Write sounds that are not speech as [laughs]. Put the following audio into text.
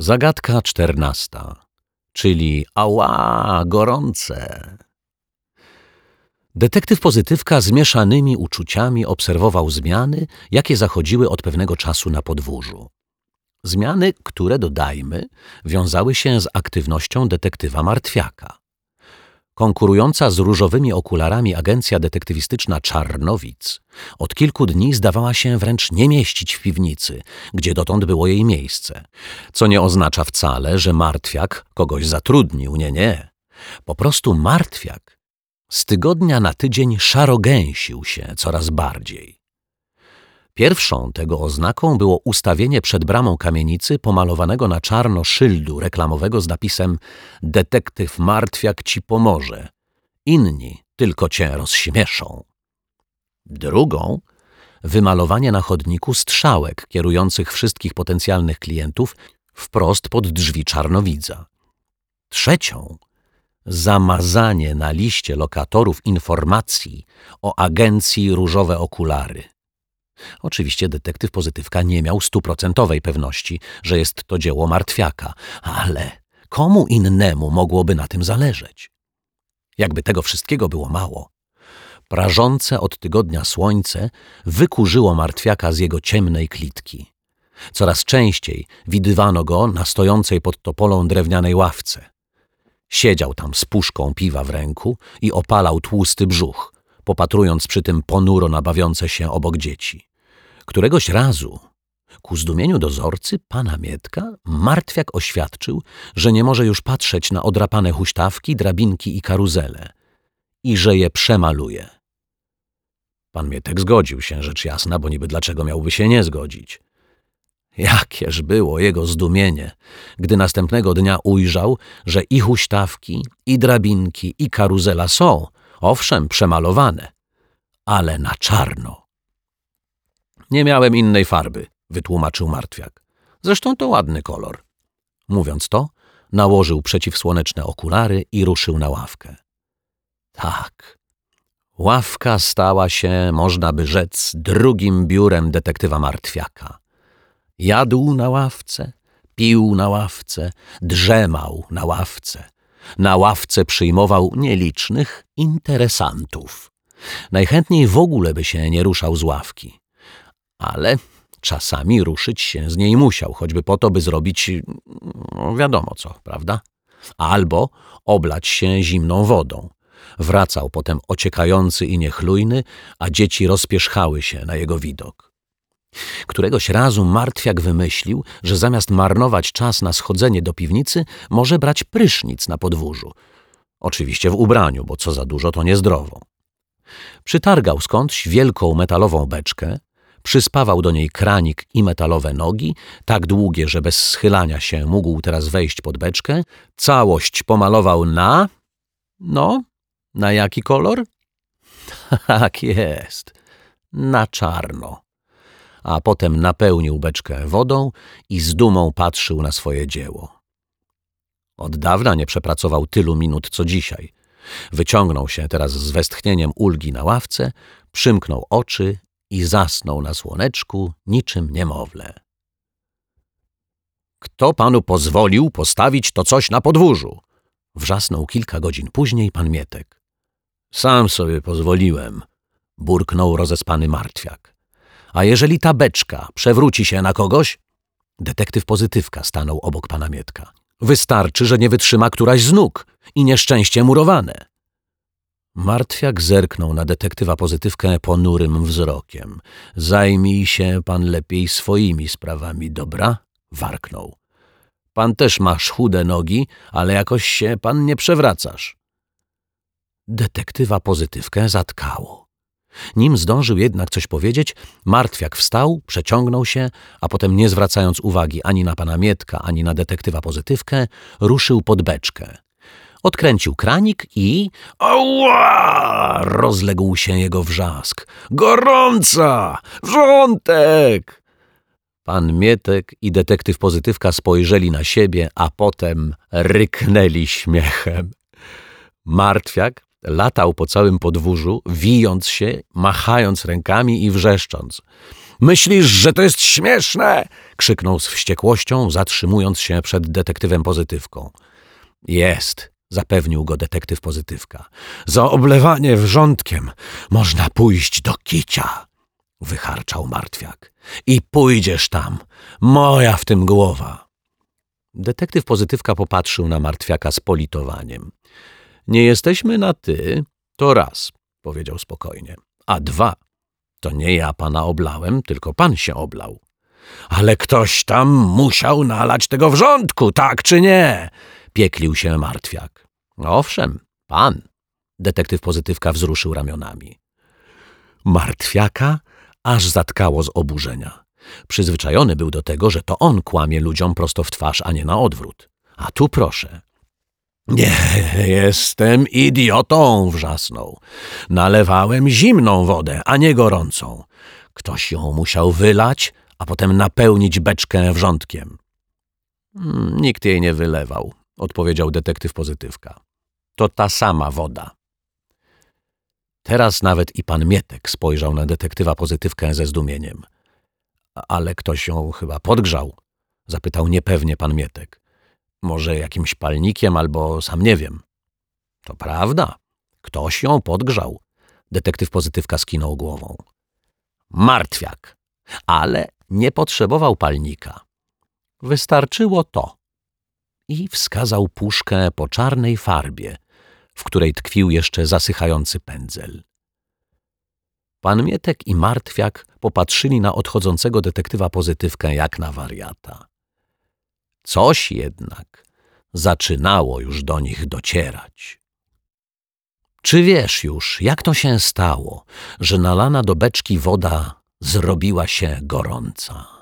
Zagadka czternasta, czyli ała, gorące. Detektyw pozytywka z mieszanymi uczuciami obserwował zmiany, jakie zachodziły od pewnego czasu na podwórzu. Zmiany, które, dodajmy, wiązały się z aktywnością detektywa Martwiaka. Konkurująca z różowymi okularami agencja detektywistyczna Czarnowic od kilku dni zdawała się wręcz nie mieścić w piwnicy, gdzie dotąd było jej miejsce, co nie oznacza wcale, że martwiak kogoś zatrudnił, nie, nie. Po prostu martwiak z tygodnia na tydzień szarogęsił się coraz bardziej. Pierwszą tego oznaką było ustawienie przed bramą kamienicy pomalowanego na czarno szyldu reklamowego z napisem Detektyw Martwiak ci pomoże. Inni tylko cię rozśmieszą. Drugą wymalowanie na chodniku strzałek kierujących wszystkich potencjalnych klientów wprost pod drzwi czarnowidza. Trzecią zamazanie na liście lokatorów informacji o agencji Różowe Okulary. Oczywiście detektyw pozytywka nie miał stuprocentowej pewności, że jest to dzieło martwiaka, ale komu innemu mogłoby na tym zależeć? Jakby tego wszystkiego było mało. Prażące od tygodnia słońce wykurzyło martwiaka z jego ciemnej klitki. Coraz częściej widywano go na stojącej pod topolą drewnianej ławce. Siedział tam z puszką piwa w ręku i opalał tłusty brzuch, popatrując przy tym ponuro na bawiące się obok dzieci. Któregoś razu, ku zdumieniu dozorcy pana Mietka, martwiak oświadczył, że nie może już patrzeć na odrapane huśtawki, drabinki i karuzele i że je przemaluje. Pan Mietek zgodził się, rzecz jasna, bo niby dlaczego miałby się nie zgodzić. Jakież było jego zdumienie, gdy następnego dnia ujrzał, że i huśtawki, i drabinki, i karuzela są, owszem, przemalowane, ale na czarno. Nie miałem innej farby, wytłumaczył martwiak. Zresztą to ładny kolor. Mówiąc to, nałożył przeciwsłoneczne okulary i ruszył na ławkę. Tak. Ławka stała się, można by rzec, drugim biurem detektywa martwiaka. Jadł na ławce, pił na ławce, drzemał na ławce. Na ławce przyjmował nielicznych interesantów. Najchętniej w ogóle by się nie ruszał z ławki ale czasami ruszyć się z niej musiał, choćby po to, by zrobić no wiadomo co, prawda? Albo oblać się zimną wodą. Wracał potem ociekający i niechlujny, a dzieci rozpierzchały się na jego widok. Któregoś razu martwiak wymyślił, że zamiast marnować czas na schodzenie do piwnicy, może brać prysznic na podwórzu. Oczywiście w ubraniu, bo co za dużo to niezdrowo. Przytargał skądś wielką metalową beczkę, Przyspawał do niej kranik i metalowe nogi, tak długie, że bez schylania się mógł teraz wejść pod beczkę. Całość pomalował na... No, na jaki kolor? [laughs] Tak jest, na czarno. A potem napełnił beczkę wodą i z dumą patrzył na swoje dzieło. Od dawna nie przepracował tylu minut co dzisiaj. Wyciągnął się teraz z westchnieniem ulgi na ławce, przymknął oczy i zasnął na słoneczku niczym niemowlę. Kto panu pozwolił postawić to coś na podwórzu? Wrzasnął kilka godzin później pan Mietek. Sam sobie pozwoliłem, burknął rozespany martwiak. A jeżeli ta beczka przewróci się na kogoś? Detektyw pozytywka stanął obok pana Mietka. Wystarczy, że nie wytrzyma któraś z nóg i nieszczęście murowane. Martwiak zerknął na detektywa pozytywkę ponurym wzrokiem. Zajmij się pan lepiej swoimi sprawami, dobra? Warknął. Pan też masz chude nogi, ale jakoś się pan nie przewracasz. Detektywa pozytywkę zatkało. Nim zdążył jednak coś powiedzieć, martwiak wstał, przeciągnął się, a potem nie zwracając uwagi ani na pana Mietka, ani na detektywa pozytywkę, ruszył pod beczkę. Odkręcił kranik i... Ała! Rozległ się jego wrzask. Gorąca! Wrzątek! Pan Mietek i detektyw pozytywka spojrzeli na siebie, a potem ryknęli śmiechem. Martwiak latał po całym podwórzu, wijąc się, machając rękami i wrzeszcząc. Myślisz, że to jest śmieszne? krzyknął z wściekłością, zatrzymując się przed detektywem pozytywką. Jest, zapewnił go detektyw pozytywka. Za oblewanie wrzątkiem można pójść do kicia, wycharczał martwiak. I pójdziesz tam, moja w tym głowa. Detektyw pozytywka popatrzył na martwiaka z politowaniem. Nie jesteśmy na ty, to raz, powiedział spokojnie. A dwa, to nie ja pana oblałem, tylko pan się oblał. Ale ktoś tam musiał nalać tego wrzątku, tak czy nie? Pieklił się martwiak. Owszem, pan. Detektyw pozytywka wzruszył ramionami. Martwiaka aż zatkało z oburzenia. Przyzwyczajony był do tego, że to on kłamie ludziom prosto w twarz, a nie na odwrót. A tu proszę. Nie, jestem idiotą, wrzasnął. Nalewałem zimną wodę, a nie gorącą. Ktoś ją musiał wylać, a potem napełnić beczkę wrzątkiem. Hmm, nikt jej nie wylewał, odpowiedział detektyw pozytywka. To ta sama woda. Teraz nawet i pan Mietek spojrzał na detektywa pozytywkę ze zdumieniem. Ale ktoś ją chyba podgrzał, zapytał niepewnie pan Mietek. Może jakimś palnikiem albo sam nie wiem. To prawda. Ktoś ją podgrzał. Detektyw pozytywka skinął głową. Martwiak. Ale nie potrzebował palnika. Wystarczyło to. I wskazał puszkę po czarnej farbie, w której tkwił jeszcze zasychający pędzel. Pan Mietek i Martwiak popatrzyli na odchodzącego detektywa pozytywkę jak na wariata. Coś jednak zaczynało już do nich docierać. Czy wiesz już, jak to się stało, że nalana do beczki woda zrobiła się gorąca?